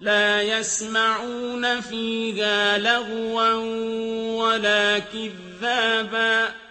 لَّا يَسْمَعُونَ فِيهَا لَغْوًا وَلَا كِذَّابًا